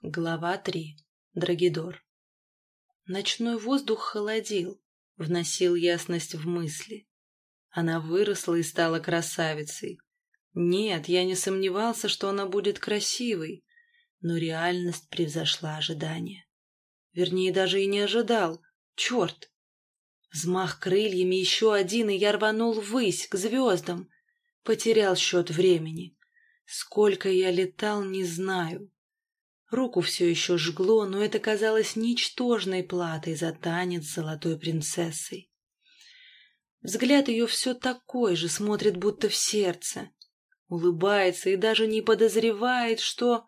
Глава 3. Драгидор. Ночной воздух холодил, вносил ясность в мысли. Она выросла и стала красавицей. Нет, я не сомневался, что она будет красивой, но реальность превзошла ожидания. Вернее, даже и не ожидал. Черт! Взмах крыльями еще один, и я рванул ввысь, к звездам. Потерял счет времени. Сколько я летал, не знаю. Руку все еще жгло, но это казалось ничтожной платой за танец с золотой принцессой. Взгляд ее все такой же, смотрит будто в сердце. Улыбается и даже не подозревает, что...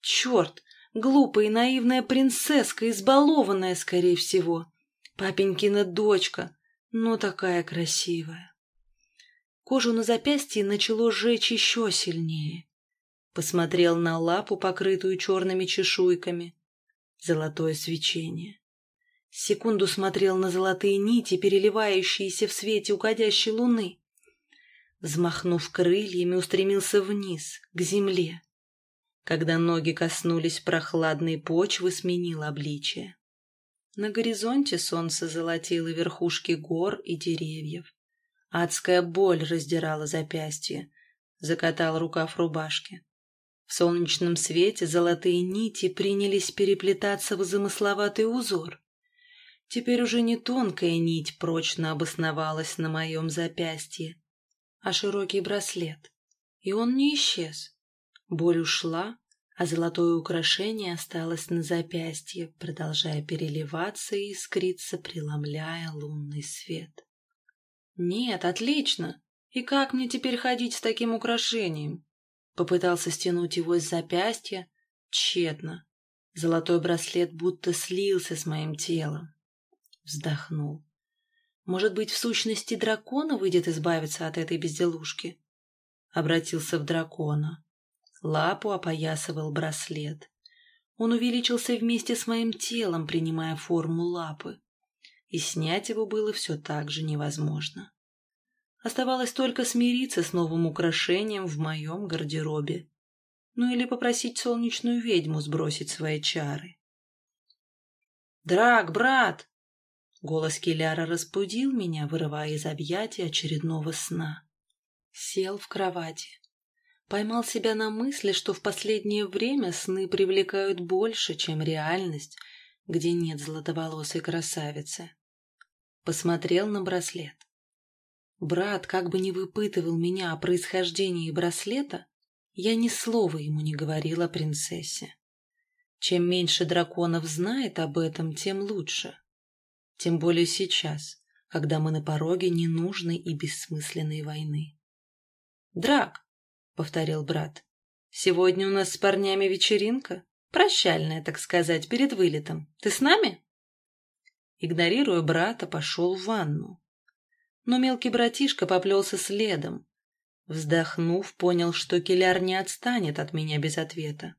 Черт! Глупая и наивная принцесска, избалованная, скорее всего. Папенькина дочка, но такая красивая. Кожу на запястье начало жечь еще сильнее. Посмотрел на лапу, покрытую черными чешуйками. Золотое свечение. Секунду смотрел на золотые нити, переливающиеся в свете уходящей луны. Взмахнув крыльями, устремился вниз, к земле. Когда ноги коснулись прохладной почвы, сменил обличие. На горизонте солнце золотило верхушки гор и деревьев. Адская боль раздирала запястье. Закатал рукав рубашки. В солнечном свете золотые нити принялись переплетаться в замысловатый узор. Теперь уже не тонкая нить прочно обосновалась на моем запястье, а широкий браслет. И он не исчез. Боль ушла, а золотое украшение осталось на запястье, продолжая переливаться и искриться, преломляя лунный свет. «Нет, отлично! И как мне теперь ходить с таким украшением? Попытался стянуть его с запястья. Тщетно. Золотой браслет будто слился с моим телом. Вздохнул. Может быть, в сущности дракона выйдет избавиться от этой безделушки? Обратился в дракона. Лапу опоясывал браслет. Он увеличился вместе с моим телом, принимая форму лапы. И снять его было все так же невозможно. Оставалось только смириться с новым украшением в моем гардеробе. Ну или попросить солнечную ведьму сбросить свои чары. «Драк, брат!» Голос Киляра разбудил меня, вырывая из объятий очередного сна. Сел в кровати. Поймал себя на мысли, что в последнее время сны привлекают больше, чем реальность, где нет золотоволосой красавицы. Посмотрел на браслет. Брат как бы не выпытывал меня о происхождении браслета, я ни слова ему не говорил о принцессе. Чем меньше драконов знает об этом, тем лучше. Тем более сейчас, когда мы на пороге ненужной и бессмысленной войны. «Драк», — повторил брат, — «сегодня у нас с парнями вечеринка, прощальная, так сказать, перед вылетом. Ты с нами?» Игнорируя брата, пошел в ванну но мелкий братишка поплелся следом. Вздохнув, понял, что Киляр не отстанет от меня без ответа.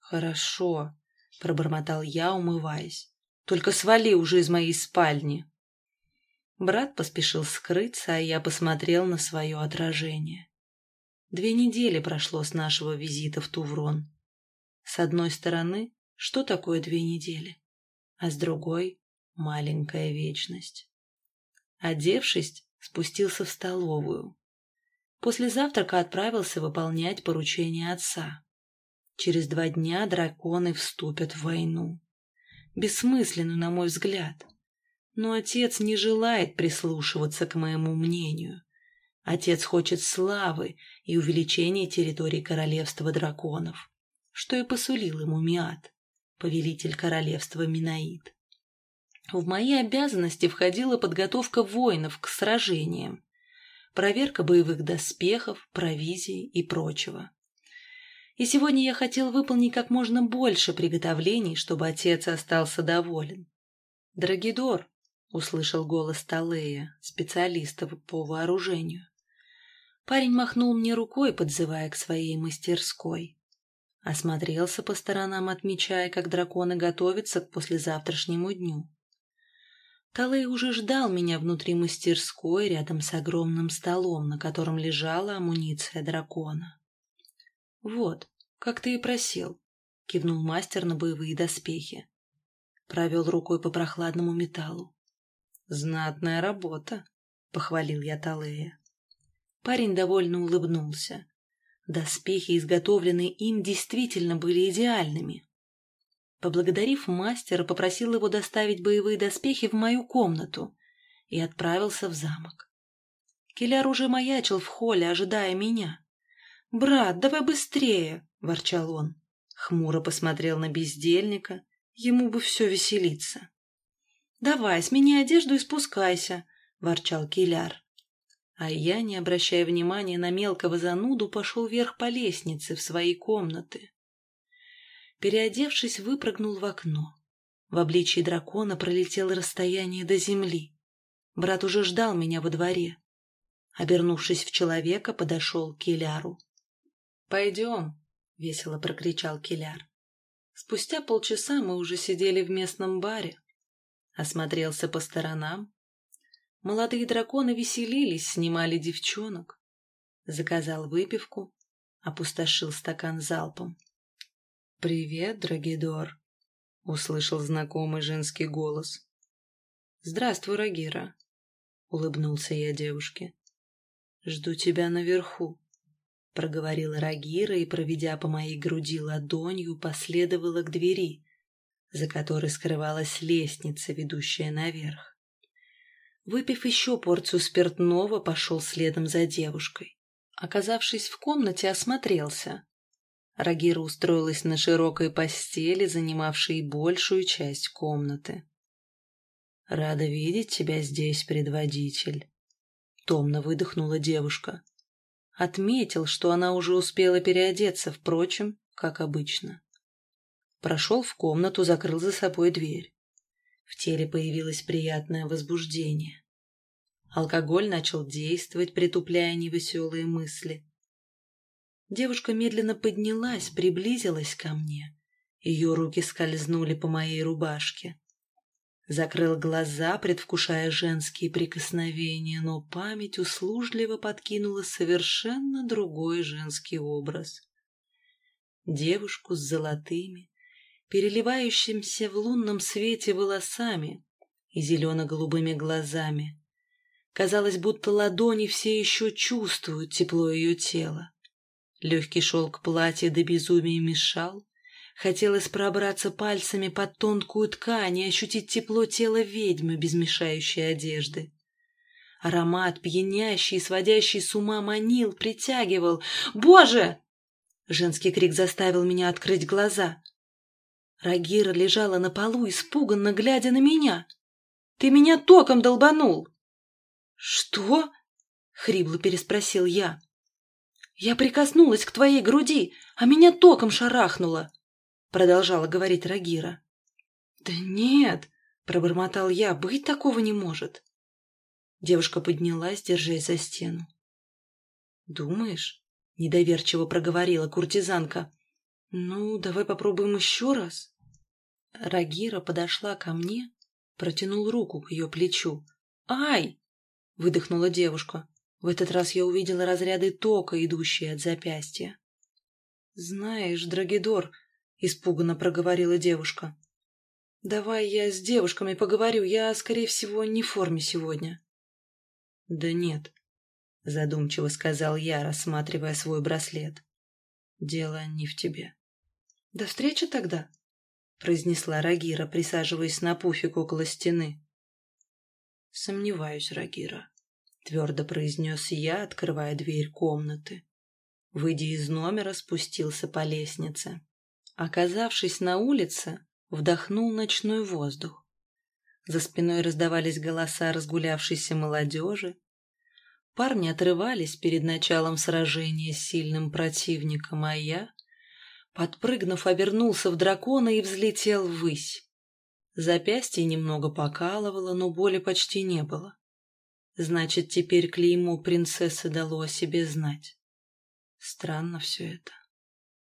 «Хорошо», — пробормотал я, умываясь. «Только свали уже из моей спальни». Брат поспешил скрыться, а я посмотрел на свое отражение. Две недели прошло с нашего визита в Туврон. С одной стороны, что такое две недели? А с другой — маленькая вечность. Одевшись, спустился в столовую. После завтрака отправился выполнять поручение отца. Через два дня драконы вступят в войну. Бессмысленную, на мой взгляд. Но отец не желает прислушиваться к моему мнению. Отец хочет славы и увеличения территории королевства драконов, что и посулил ему Миат, повелитель королевства Минаид. В мои обязанности входила подготовка воинов к сражениям, проверка боевых доспехов, провизии и прочего. И сегодня я хотел выполнить как можно больше приготовлений, чтобы отец остался доволен. «Драгидор», — услышал голос Талея, специалиста по вооружению. Парень махнул мне рукой, подзывая к своей мастерской. Осмотрелся по сторонам, отмечая, как драконы готовятся к послезавтрашнему дню. Талей уже ждал меня внутри мастерской рядом с огромным столом, на котором лежала амуниция дракона. «Вот, как ты и просил. — кивнул мастер на боевые доспехи. Провел рукой по прохладному металлу. «Знатная работа», — похвалил я Талея. Парень довольно улыбнулся. Доспехи, изготовленные им, действительно были идеальными. Поблагодарив мастера, попросил его доставить боевые доспехи в мою комнату и отправился в замок. Келяр уже маячил в холле, ожидая меня. «Брат, давай быстрее!» — ворчал он. Хмуро посмотрел на бездельника. Ему бы все веселиться. «Давай, смени одежду и спускайся!» — ворчал Келяр. А я, не обращая внимания на мелкого зануду, пошел вверх по лестнице в свои комнаты. Переодевшись, выпрыгнул в окно. В обличии дракона пролетел расстояние до земли. Брат уже ждал меня во дворе. Обернувшись в человека, подошел к Киляру. «Пойдем», — весело прокричал Киляр. Спустя полчаса мы уже сидели в местном баре. Осмотрелся по сторонам, Молодые драконы веселились, снимали девчонок. Заказал выпивку, опустошил стакан залпом. «Привет, Драгидор», — услышал знакомый женский голос. «Здравствуй, Рагира», — улыбнулся я девушке. «Жду тебя наверху», — проговорила Рагира и, проведя по моей груди ладонью, последовала к двери, за которой скрывалась лестница, ведущая наверх. Выпив еще порцию спиртного, пошел следом за девушкой. Оказавшись в комнате, осмотрелся. Рагира устроилась на широкой постели, занимавшей большую часть комнаты. «Рада видеть тебя здесь, предводитель», — томно выдохнула девушка. Отметил, что она уже успела переодеться, впрочем, как обычно. Прошел в комнату, закрыл за собой дверь. В теле появилось приятное возбуждение. Алкоголь начал действовать, притупляя невеселые мысли. Девушка медленно поднялась, приблизилась ко мне. Ее руки скользнули по моей рубашке. Закрыл глаза, предвкушая женские прикосновения, но память услужливо подкинула совершенно другой женский образ. Девушку с золотыми, переливающимся в лунном свете волосами и зелено-голубыми глазами. Казалось, будто ладони все еще чувствуют тепло ее тела. Легкий шелк платья до безумия мешал. Хотелось пробраться пальцами под тонкую ткань и ощутить тепло тела ведьмы без мешающей одежды. Аромат, пьянящий, сводящий с ума, манил, притягивал. «Боже!» Женский крик заставил меня открыть глаза. Рагира лежала на полу, испуганно глядя на меня. «Ты меня током долбанул!» «Что?» — хрипло переспросил я. «Я прикоснулась к твоей груди, а меня током шарахнуло!» — продолжала говорить Рагира. «Да нет!» — пробормотал я. «Быть такого не может!» Девушка поднялась, держась за стену. «Думаешь?» — недоверчиво проговорила куртизанка. «Ну, давай попробуем еще раз». Рагира подошла ко мне, протянул руку к ее плечу. «Ай!» — выдохнула девушка. В этот раз я увидела разряды тока, идущие от запястья. «Знаешь, Драгидор», — испуганно проговорила девушка, — «давай я с девушками поговорю, я, скорее всего, не в форме сегодня». «Да нет», — задумчиво сказал я, рассматривая свой браслет. «Дело не в тебе». «До встречи тогда?» произнесла Рагира, присаживаясь на пуфик около стены. «Сомневаюсь, Рагира», — твердо произнес я, открывая дверь комнаты. Выйдя из номера, спустился по лестнице. Оказавшись на улице, вдохнул ночной воздух. За спиной раздавались голоса разгулявшейся молодежи. Парни отрывались перед началом сражения с сильным противником, а я Подпрыгнув, обернулся в дракона и взлетел ввысь. Запястье немного покалывало, но боли почти не было. Значит, теперь клеймо принцессы дало о себе знать. Странно все это.